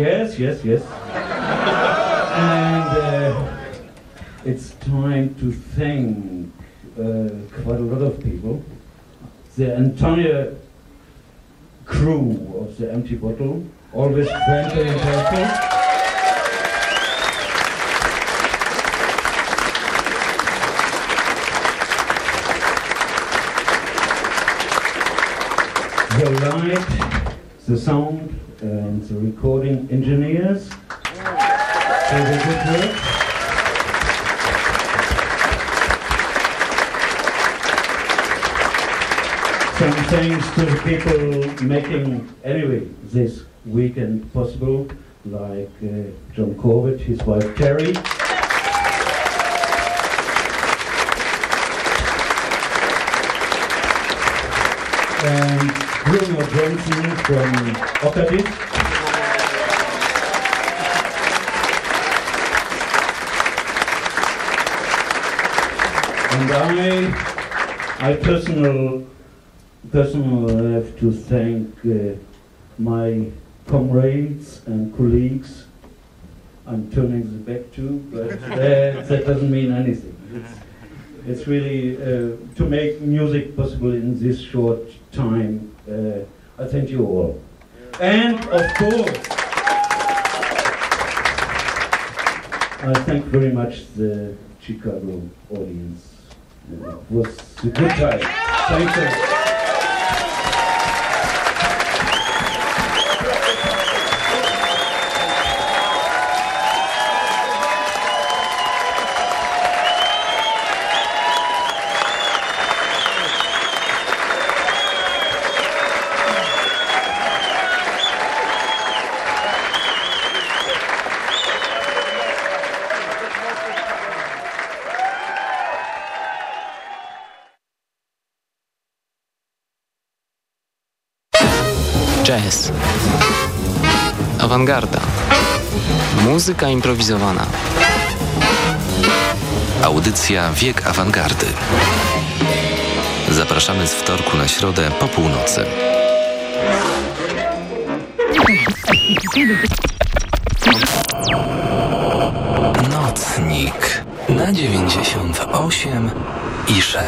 Yes, yes. Yes. And uh, it's time to thank uh, quite a lot of people. The entire crew of the Empty Bottle, always friendly and helpful. The sound, and the recording engineers for the good work. Some thanks to the people making anyway this weekend possible, like uh, John Corbett, his wife Terri. And Bruno Johnson from Okkadisk. And I, I personal, personally have to thank uh, my comrades and colleagues I'm turning the back to, but that, that doesn't mean anything. It's, it's really uh, to make music possible in this short time uh, I thank you all. And of course, I thank very much the Chicago audience. It was a good time. Thank you. Awangarda. Muzyka improwizowana. Audycja Wiek Awangardy. Zapraszamy z wtorku na środę po północy. Nocnik na 98 i 6.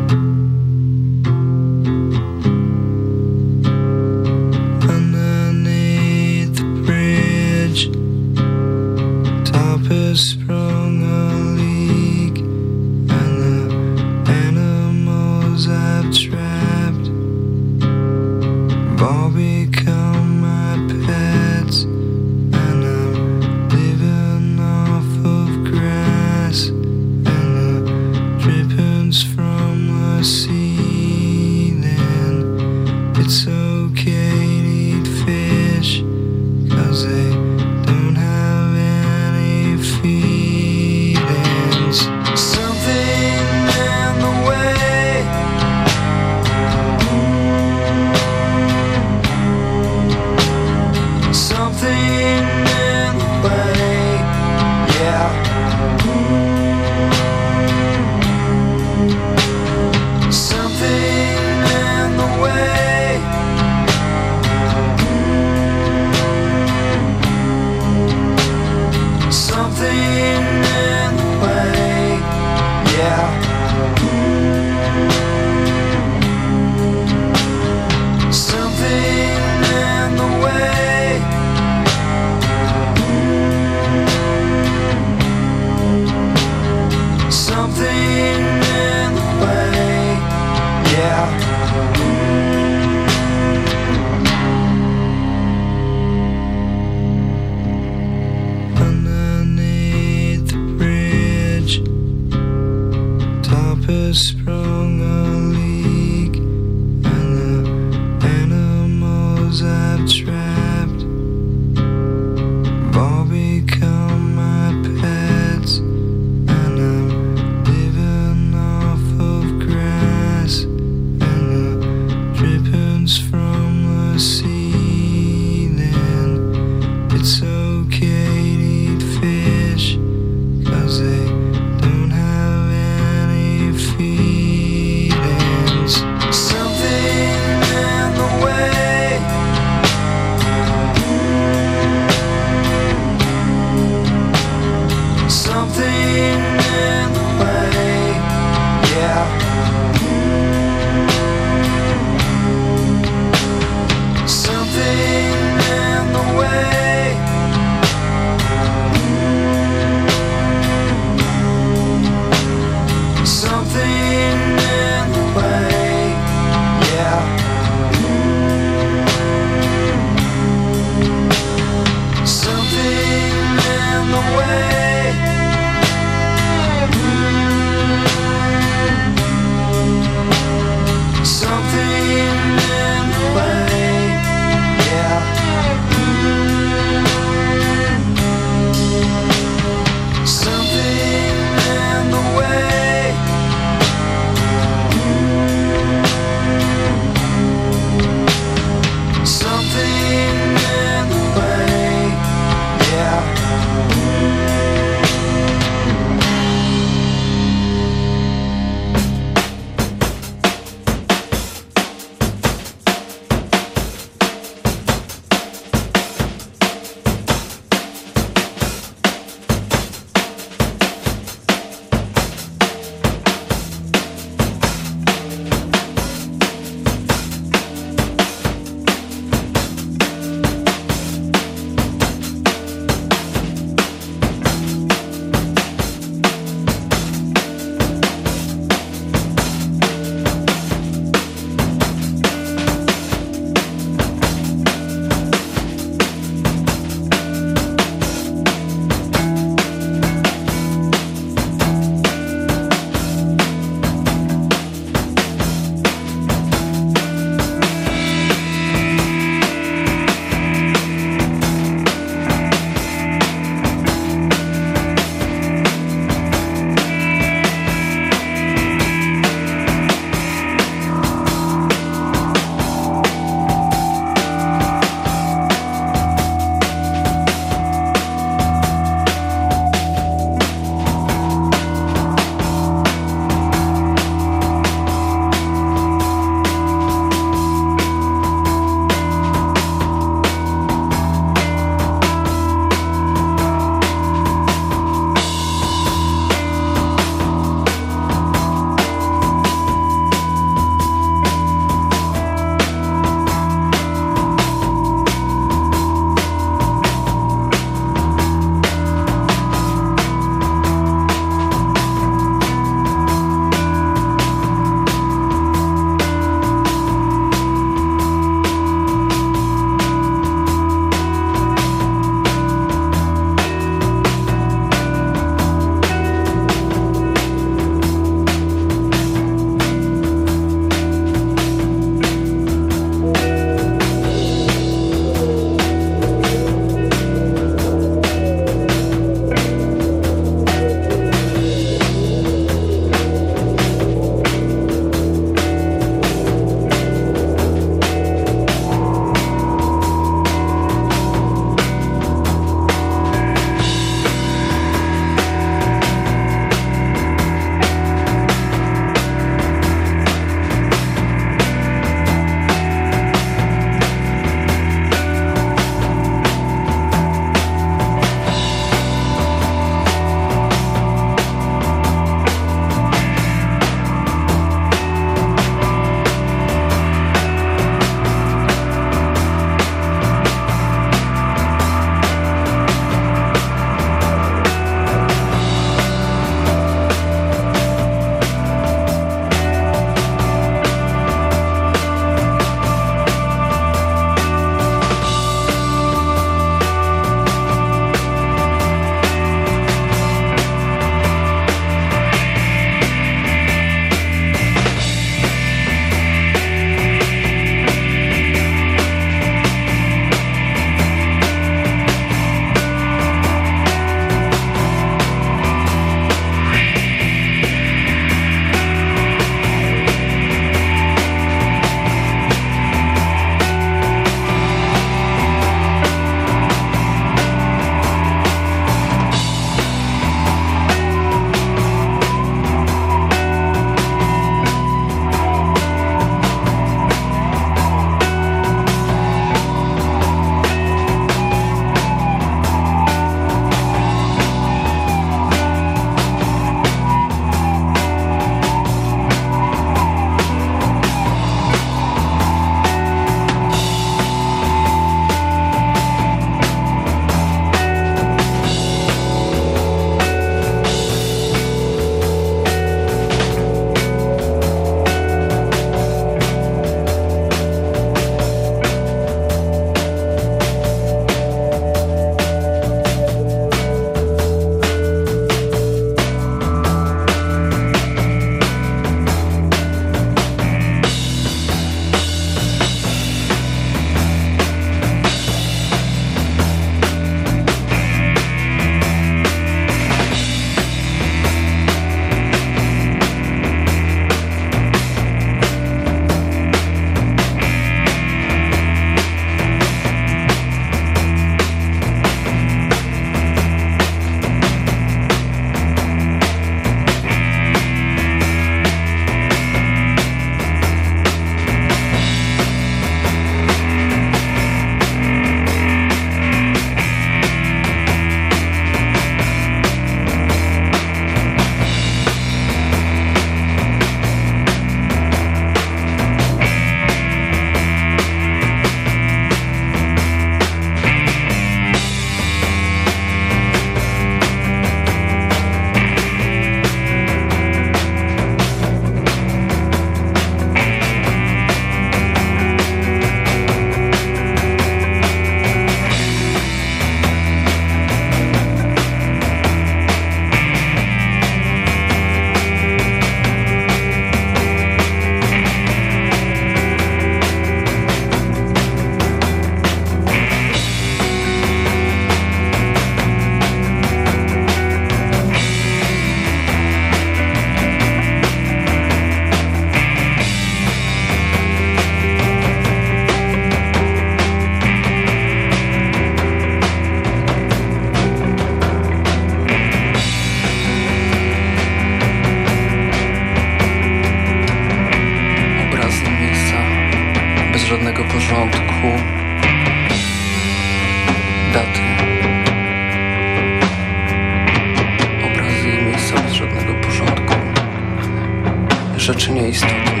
już.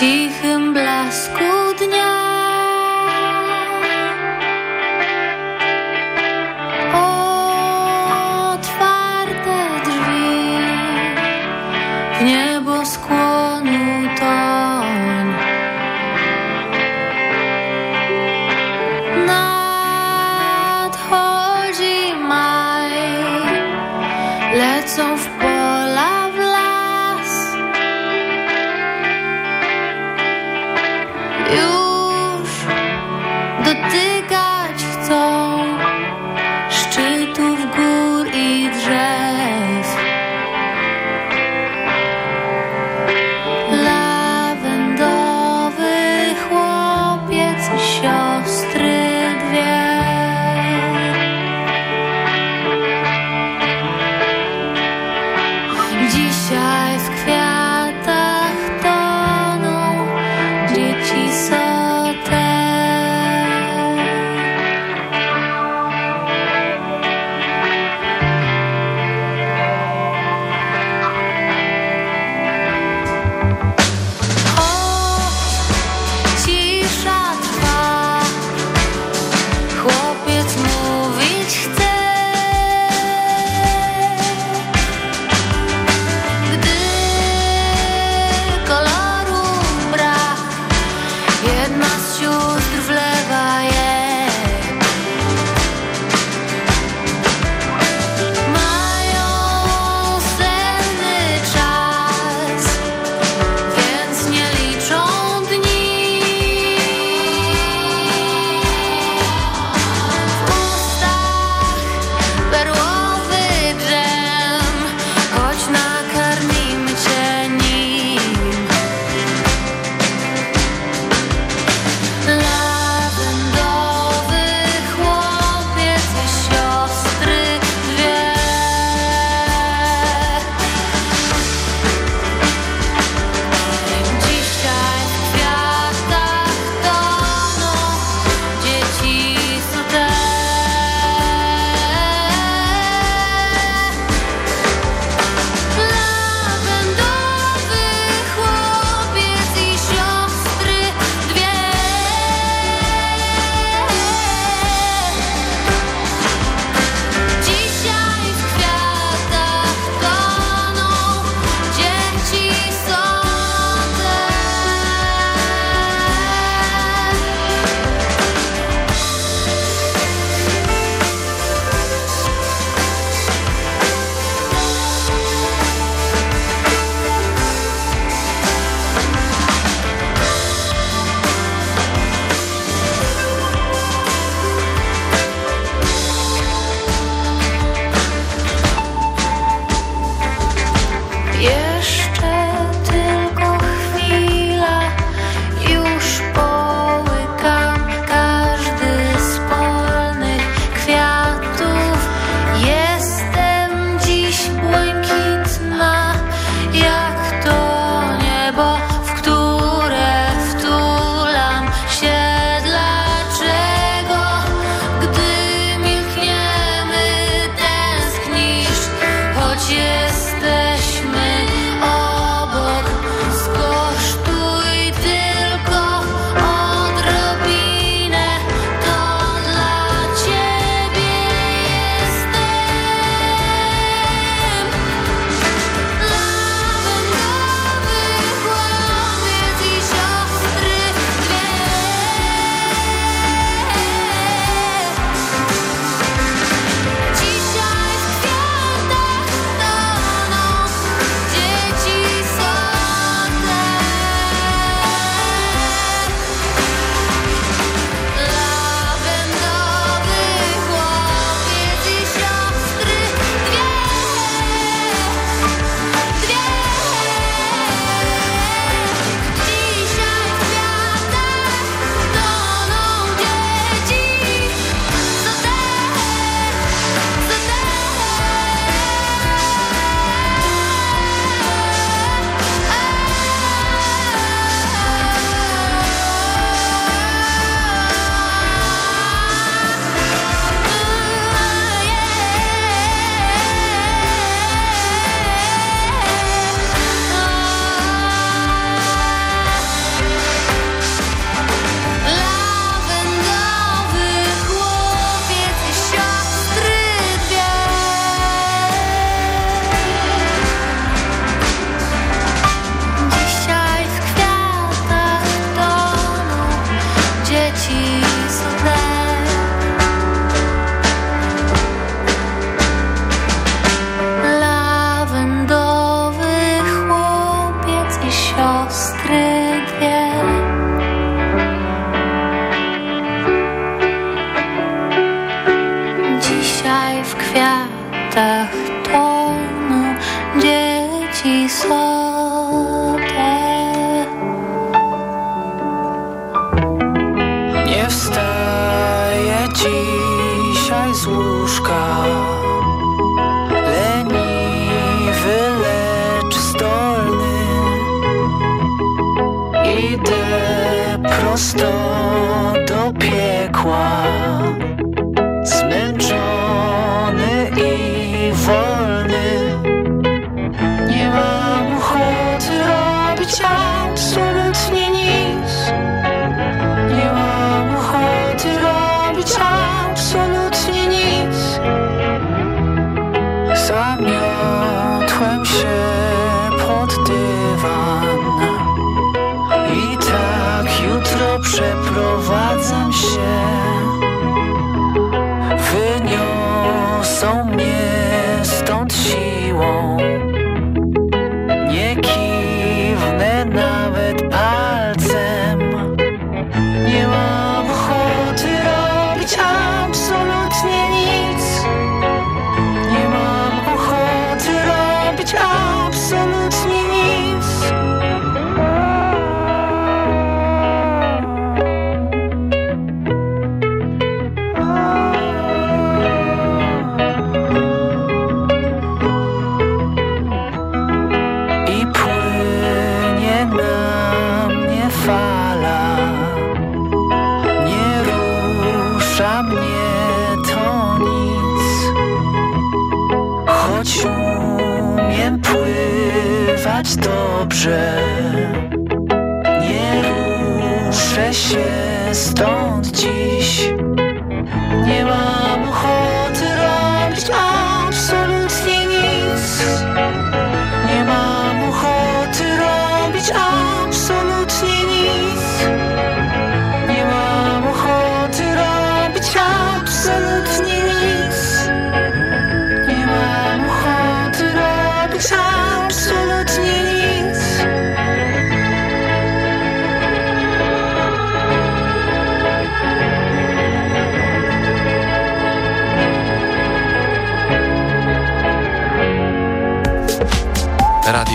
W faire spać dobrze. Nie ruszę się stąd dziś. Nie mam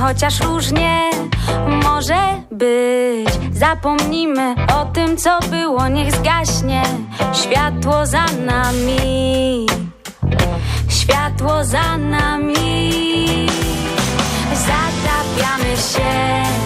chociaż różnie może być. Zapomnimy o tym, co było, niech zgaśnie światło za nami. Światło za nami. Zatapiamy się.